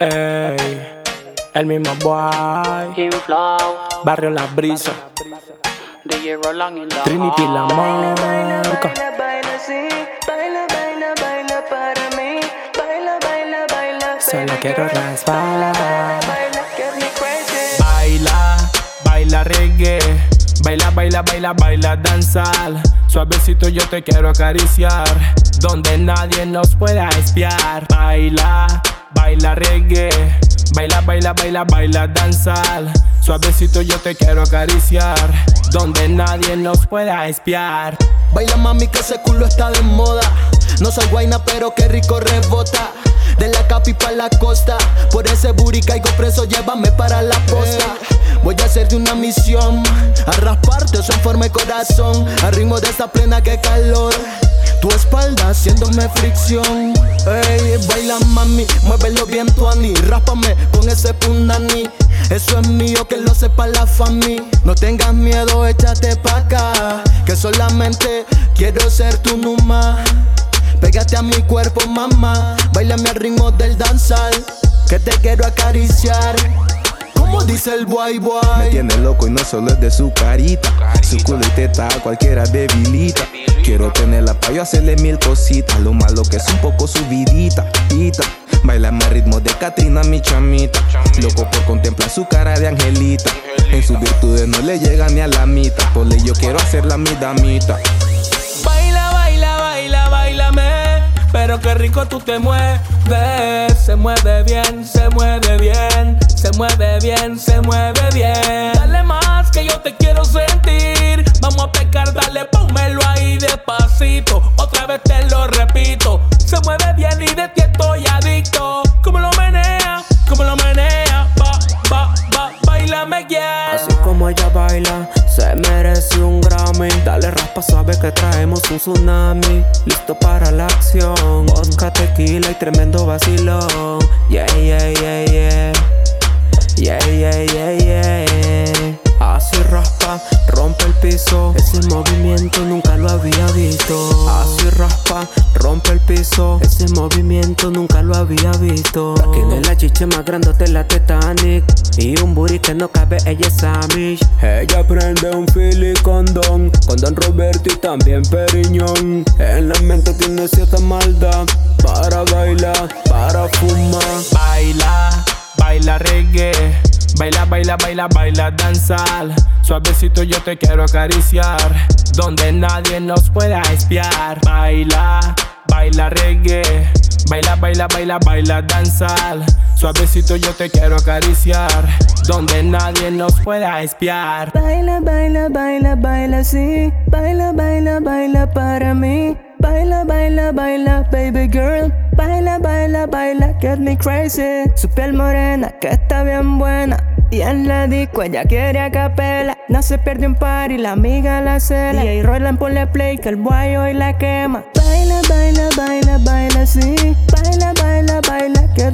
Eh, el mismo boy. Barrio La Brisa. Trinity la marca. Baila, baila, sí. Baila, baila, baila para mí. Baila, baila, baila. Solo quiero raspar. Baila. Baila, baila reggae. Baila, baila, baila, baila danzal. Suavecito yo te quiero acariciar. Donde nadie nos pueda espiar. Baila, baila reggae. Baila, baila, baila, baila danzal. Suavecito yo te quiero acariciar. Donde nadie nos pueda espiar. Baila mami que ese culo está de moda. No soy guayna, pero qué rico rebota. De la capi pa' la costa. Por ese booty caigo preso, llévame para la posta. Voy a hacerte una misión. A rasparte forma de corazón. Al ritmo de esta plena que calor. Tu espalda haciéndome fricción. Ey, baila mami, muévelo bien tu ani. Rápame con ese pundani. Eso es mío, que lo sepa la fami. No tengas miedo, échate pa' acá. Que solamente quiero ser tu numa. Pégate a mi cuerpo, mamá. Bailame al ritmo del danzal. Que te quiero acariciar. Como dice el boy boy. Me tiene loco y no solo es de su carita. Su culo y teta cualquiera debilita. Quiero tenerla pa' yo hacerle mil cositas. Lo malo que es un poco subidita. Pita. Baila más ritmo de Katrina, mi chamita. Loco por contemplar su cara de angelita. En sus virtudes no le llega ni a la mitad. Por ley yo quiero hacerla mi damita. Baila, baila, baila, bailame. Pero qué rico tú te mueves. Se mueve bien, se mueve bien. Se mueve bien, se mueve bien. Dale más se merece un Grammy. Dale raspa, sabe que traemos un tsunami. Listo para la acción. Vodka, tequila y tremendo vacilón. Ese movimiento nunca lo había visto. Tiene la chicha más grande de la Titanic. Y un booty que no cabe, ella es Amish. Ella prende un Philly con Don. Con Don Roberto y también Periñón. En la mente tiene cierta maldad. Para bailar, para fumar. Baila, baila reggae. Baila, baila, baila, baila danzal. Suavecito yo te quiero acariciar. Donde nadie nos pueda espiar. Baila, baila reggae. Baila, baila, baila, baila danzal. Suavecito yo te quiero acariciar. Donde nadie nos pueda espiar. Baila, baila, baila, baila, sí. Baila, baila, baila para mí. Baila, baila, baila, baby girl. Baila, baila, baila, get me crazy. Su piel morena, que está bien buena. Y en la disco ella quiere a capela. No se pierde un par y la amiga la cela. Y Roland ponle play que el boy hoy la quema. Baila, baila, baila, baila, sí. Baila, baila, baila, get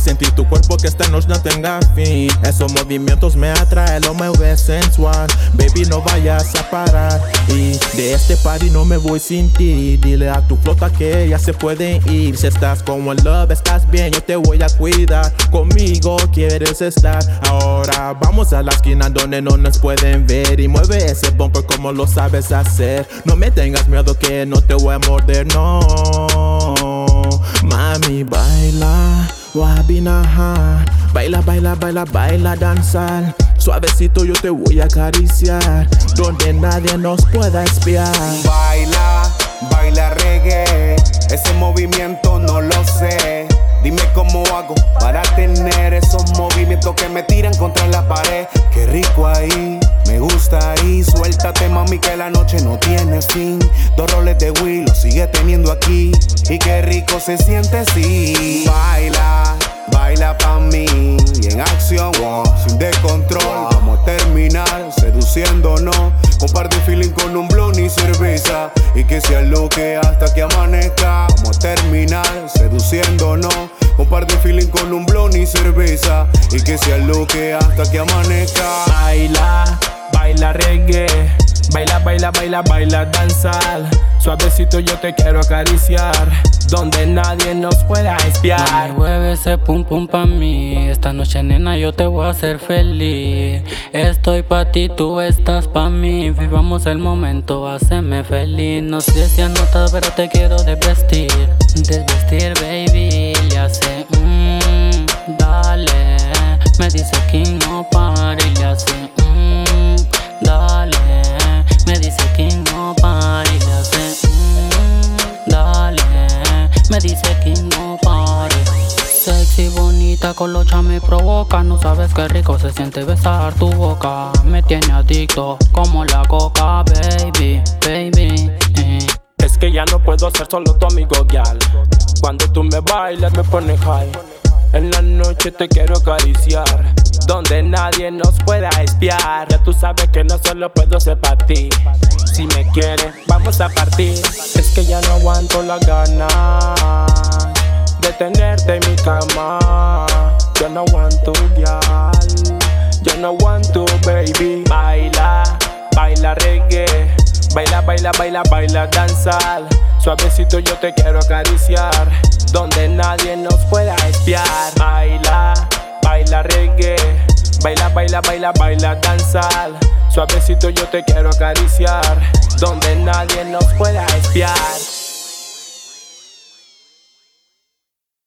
sentir tu cuerpo que esta noche no tenga fin. Esos movimientos me atraen, lo mueve sensual. Baby, no vayas a parar. Y de este party no me voy sin ti. Dile a tu flota que ya se pueden ir. Si estás como en love, estás bien, yo te voy a cuidar. Conmigo quieres estar. Ahora vamos a la esquina donde no nos pueden ver. Y mueve ese bumper como lo sabes hacer. No me tengas miedo que no te voy a morder, no. Mami, baila, Baila, baila, baila, baila, danzar. Suavecito yo te voy a acariciar. Donde nadie nos pueda espiar. Baila, baila reggae. Ese movimiento no lo sé. Dime cómo hago para tener esos movimientos que me tiran contra la pared. Qué rico ahí, me gusta ahí. Suéltate, mami, que la noche no tiene fin. Dos roles de lo sigue teniendo aquí. Y qué rico se siente así. Baila, baila pa' mí. Y en acción, wow, sin descontrol. Vamos a terminar seduciéndonos. Comparte feeling con un blon y cerveza. Y que sea lo que hasta que amanezca. Vamos a terminar seduciéndonos. Comparte feeling con un blon y cerveza. Y que sea lo que hasta que amanezca. Baila, Baila, baila, baila, danzar. Suavecito yo te quiero acariciar. Donde nadie nos pueda espiar. Mueve ese pum pum pa' mí. Esta noche, nena, yo te voy a hacer feliz. Estoy pa' ti, tú estás pa' mí. Vivamos el momento, haceme feliz. No sé si has notado, pero te quiero desvestir. Desvestir, baby. Ya sé, Me dice que no pare. Sexy, bonita, colocha me provoca. No sabes qué rico se siente besar tu boca. Me tiene adicto como la coca, baby, baby. eh. Es que ya no puedo ser solo tu amigo, gal. Cuando tú me bailas, me pones high. En la noche te quiero acariciar. Donde nadie nos pueda espiar. Ya tú sabes que no solo puedo ser para ti. Si me quieres, vamos a partir. Es que ya no aguanto la ganas de tenerte en mi cama. Yo no aguanto, gal. Yo no aguanto, baby. Baila, baila reggae. Baila, baila, baila, baila, danzar. Suavecito yo te quiero acariciar. Donde nadie nos pueda espiar. Baila, baila reggae. Baila, baila, baila, baila, danzar. Suavecito yo te quiero acariciar. Donde nadie nos pueda espiar.